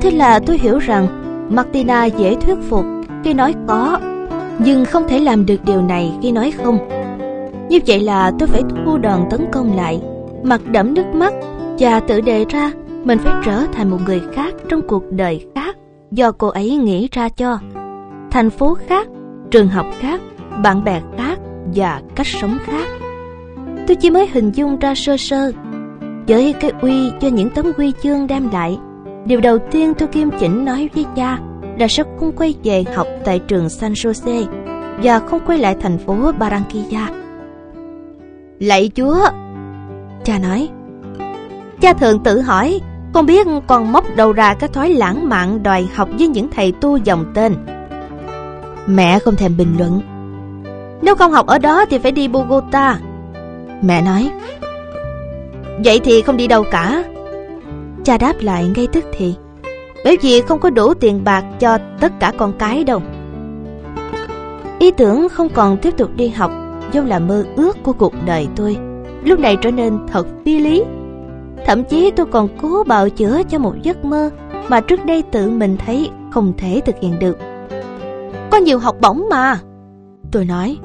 Thế là tôi hiểu rằng Martina dễ thuyết phục khi nói có, nhưng không thể làm được điều này khi nói không. Như vậy là tôi phải thu đòn tấn công lại, mặt đẫm nước mắt và tự đề ra mình phải trở thành một người khác trong cuộc đời khác do cô ấy nghĩ ra cho. Thành phố khác, trường học khác, bạn bè khác và cách sống khác. Tôi chỉ mới hình dung ra sơ sơ với cái uy cho những tấm huy chương đem lại. Điều đầu tiên tôi kim chỉnh nói với cha là sẽ không quay về học tại trường San Jose và không quay lại thành phố Barranquilla. Lạy Chúa! Cha nói. Cha thường tự hỏi, không biết còn móc đầu ra cái thói lãng mạn đòi học với những thầy tu dòng tên. Mẹ không thèm bình luận. Nếu không học ở đó thì phải đi Bogota. Mẹ nói. Vậy thì không đi đâu cả. Cha đáp lại ngay tức thì. Bởi vì không có đủ tiền bạc cho tất cả con cái đâu. Ý tưởng không còn tiếp tục đi học dẫu là mơ ước của cuộc đời tôi. Lúc này trở nên thật phi lý. Thậm chí tôi còn cố bào chữa cho một giấc mơ mà trước đây tự mình thấy không thể thực hiện được. Có nhiều học bổng mà. Tôi nói,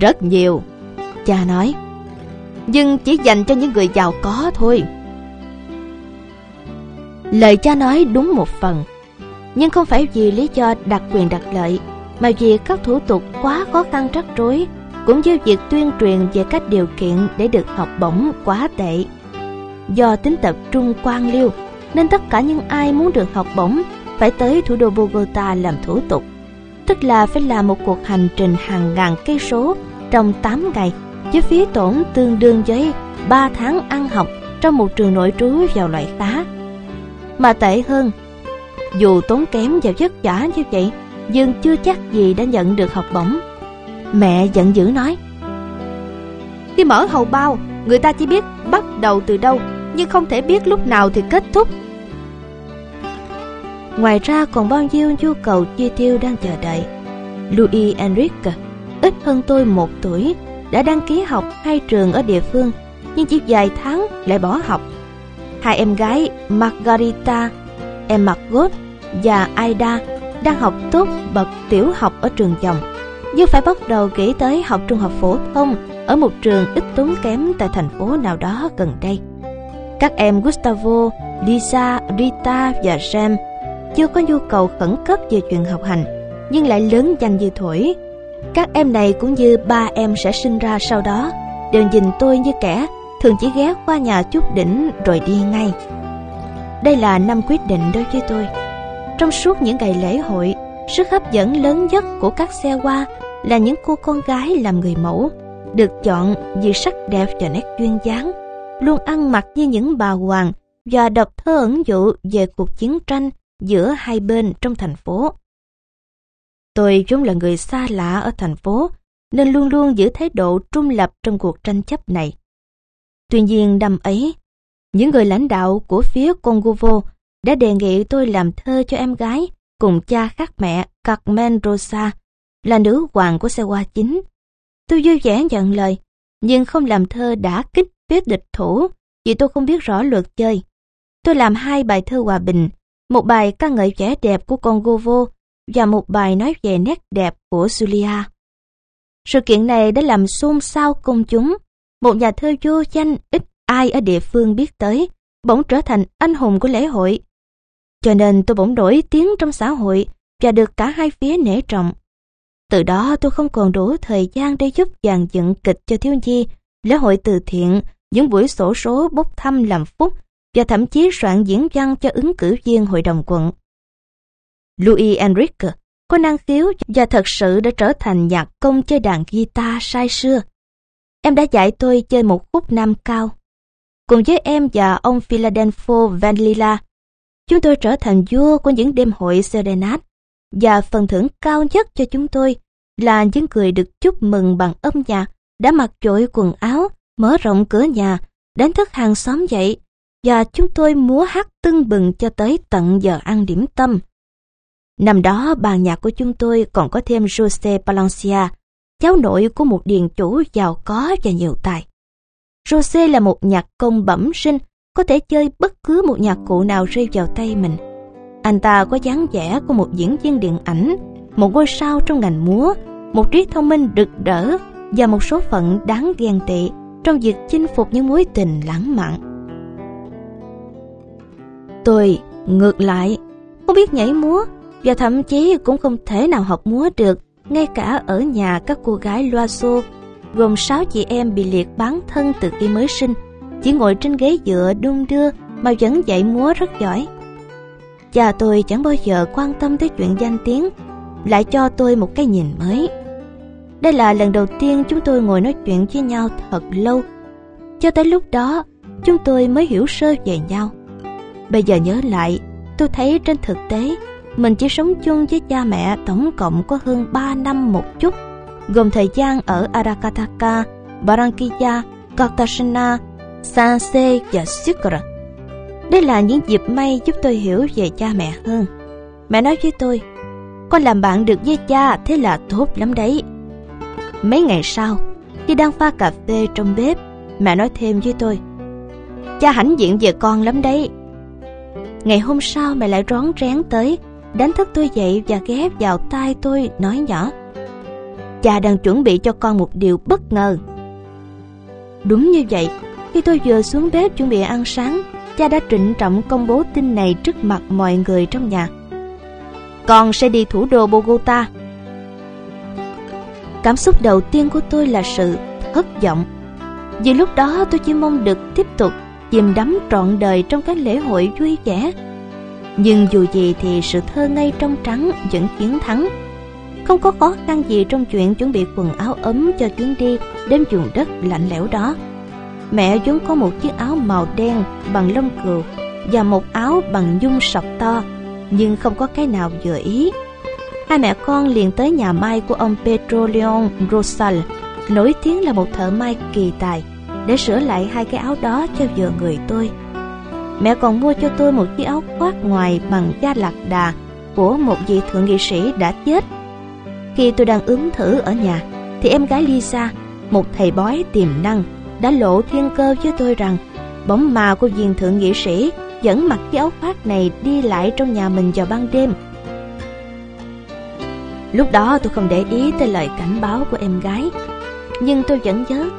rất nhiều. Cha nói, nhưng chỉ dành cho những người giàu có thôi lời cha nói đúng một phần nhưng không phải vì lý do đặc quyền đặc lợi mà vì các thủ tục quá khó khăn rắc rối cũng như việc tuyên truyền về các điều kiện để được học bổng quá tệ. Do tính tập trung quan liêu, nên tất cả những ai muốn được học bổng phải tới thủ đô Bogota làm thủ tục, tức là phải làm một cuộc hành trình hàng ngàn cây số trong 8 ngày với phí tổn tương đương với 3 tháng ăn học trong một trường nội trú vào loại khá. Mà tệ hơn, dù tốn kém và vất vả như vậy, Dương chưa chắc gì đã nhận được học bổng. Mẹ giận dữ nói Khi mở hầu bao Người ta chỉ biết bắt đầu từ đâu Nhưng không thể biết lúc nào thì kết thúc. Ngoài ra còn bao nhiêu nhu cầu chi tiêu đang chờ đợi. Louis Enrique Ít hơn tôi một tuổi Đã đăng ký học hai trường ở địa phương Nhưng chỉ vài tháng lại bỏ học Hai em gái Margarita Em Margot và Aida đang học tốt bậc tiểu học ở trường chồng nhưng phải bắt đầu nghĩ tới học trung học phổ thông ở một trường ít tốn kém tại thành phố nào đó gần đây. Các em Gustavo, Lisa, Rita và Sam chưa có nhu cầu khẩn cấp về chuyện học hành, nhưng lại lớn danh như thổi. Các em này cũng như ba em sẽ sinh ra sau đó, đều nhìn tôi như kẻ thường chỉ ghé qua nhà chút đỉnh rồi đi ngay. Đây là năm quyết định đối với tôi. Trong suốt những ngày lễ hội, sức hấp dẫn lớn nhất của các xe hoa là những cô con gái làm người mẫu, được chọn vì sắc đẹp và nét duyên dáng, luôn ăn mặc như những bà hoàng và đọc thơ ẩn dụ về cuộc chiến tranh giữa hai bên trong thành phố. Tôi vốn là người xa lạ ở thành phố, nên luôn luôn giữ thái độ trung lập trong cuộc tranh chấp này. Tuy nhiên năm ấy, những người lãnh đạo của phía Congovo đã đề nghị tôi làm thơ cho em gái cùng cha khác mẹ Carmen Rosa là nữ hoàng của xe hoa chính. Tôi vui vẻ nhận lời, nhưng không làm thơ đã kích biết địch thủ vì tôi không biết rõ luật chơi. Tôi làm hai bài thơ hòa bình, một bài ca ngợi vẻ đẹp của Congovo và một bài nói về nét đẹp của Julia. Sự kiện này đã làm xôn xao công chúng. Một nhà thơ vô danh ít ai ở địa phương biết tới, bỗng trở thành anh hùng của lễ hội. Cho nên tôi bỗng nổi tiếng trong xã hội và được cả hai phía nể trọng. Từ đó tôi không còn đủ thời gian để giúp dàn dựng kịch cho thiếu nhi, lễ hội từ thiện, những buổi sổ số bốc thăm làm phúc và thậm chí soạn diễn văn cho ứng cử viên hội đồng quận. Louis Enrique có năng khiếu và thật sự đã trở thành nhạc công chơi đàn guitar sai xưa. Em đã dạy tôi chơi một khúc nam cao. Cùng với em và ông Philadelphia Vanlila, chúng tôi trở thành vua của những đêm hội serenade và phần thưởng cao nhất cho chúng tôi là những người được chúc mừng bằng âm nhạc đã mặc trội quần áo, mở rộng cửa nhà, đánh thức hàng xóm dậy và chúng tôi múa hát tưng bừng cho tới tận giờ ăn điểm tâm. Năm đó bàn nhạc của chúng tôi còn có thêm Jose Palencia, cháu nội của một điền chủ giàu có và nhiều tài. Rosé là một nhạc công bẩm sinh, có thể chơi bất cứ một nhạc cụ nào rơi vào tay mình Anh ta có dáng vẻ của một diễn viên điện ảnh, một ngôi sao trong ngành múa, một trí thông minh rực rỡ và một số phận đáng ghen tị trong việc chinh phục những mối tình lãng mạn. Tôi, ngược lại, không biết nhảy múa và thậm chí cũng không thể nào học múa được ngay cả ở nhà các cô gái loa xô gồm 6 chị em bị liệt bán thân từ khi mới sinh. Chỉ ngồi trên ghế dựa đung đưa mà vẫn dạy múa rất giỏi. Cha tôi chẳng bao giờ quan tâm tới chuyện danh tiếng, lại cho tôi một cái nhìn mới. Đây là lần đầu tiên chúng tôi ngồi nói chuyện với nhau thật lâu. Cho tới lúc đó, chúng tôi mới hiểu sơ về nhau. Bây giờ nhớ lại, tôi thấy trên thực tế mình chỉ sống chung với cha mẹ tổng cộng có hơn 3 năm một chút, gồm thời gian ở Arakataka, Barranquilla, Cartagena, San Jose và Sucre. Đây là những dịp may giúp tôi hiểu về cha mẹ hơn. Mẹ nói với tôi, con làm bạn được với cha thế là tốt lắm đấy. Mấy ngày sau, khi đang pha cà phê trong bếp, mẹ nói thêm với tôi, cha hãnh diện về con lắm đấy. Ngày hôm sau mẹ lại rón rén tới đánh thức tôi dậy và ghé vào tai tôi nói nhỏ. Cha đang chuẩn bị cho con một điều bất ngờ. Đúng như vậy, khi tôi vừa xuống bếp chuẩn bị ăn sáng, cha đã trịnh trọng công bố tin này trước mặt mọi người trong nhà. Con sẽ đi thủ đô bogota. Cảm xúc đầu tiên của tôi là sự thất vọng. Vì lúc đó tôi chỉ mong được tiếp tục chìm đắm trọn đời trong các lễ hội vui vẻ nhưng dù gì thì sự thơ ngây trong trắng vẫn chiến thắng. Không có khó khăn gì trong chuyện chuẩn bị quần áo ấm cho chuyến đi đến vùng đất lạnh lẽo đó. Mẹ vốn có một chiếc áo màu đen bằng lông cừu và một áo bằng nhung sọc to, nhưng không có cái nào vừa ý. Hai mẹ con liền tới nhà may của ông Pedro Leon Rosal, nổi tiếng là một thợ may kỳ tài, để sửa lại hai cái áo đó cho vừa người tôi. Mẹ còn mua cho tôi một chiếc áo khoác ngoài bằng da lạc đà của một vị thượng nghị sĩ đã chết. Khi tôi đang ướm thử ở nhà, thì em gái Lisa, một thầy bói tiềm năng, đã lộ thiên cơ với tôi rằng bóng ma của viên thượng nghị sĩ vẫn mặc chiếc áo khoác này đi lại trong nhà mình vào ban đêm. Lúc đó tôi không để ý tới lời cảnh báo của em gái, nhưng tôi vẫn nhớ,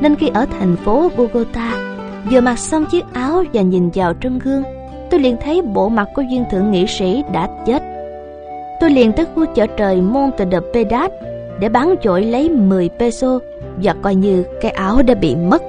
nên khi ở thành phố Bogota, Vừa mặc xong chiếc áo và nhìn vào trong gương, tôi liền thấy bộ mặt của viên thượng nghị sĩ đã chết. Tôi liền tới khu chợ trời môn từ đập Pedat để bán chổi lấy 10 peso và coi như cái áo đã bị mất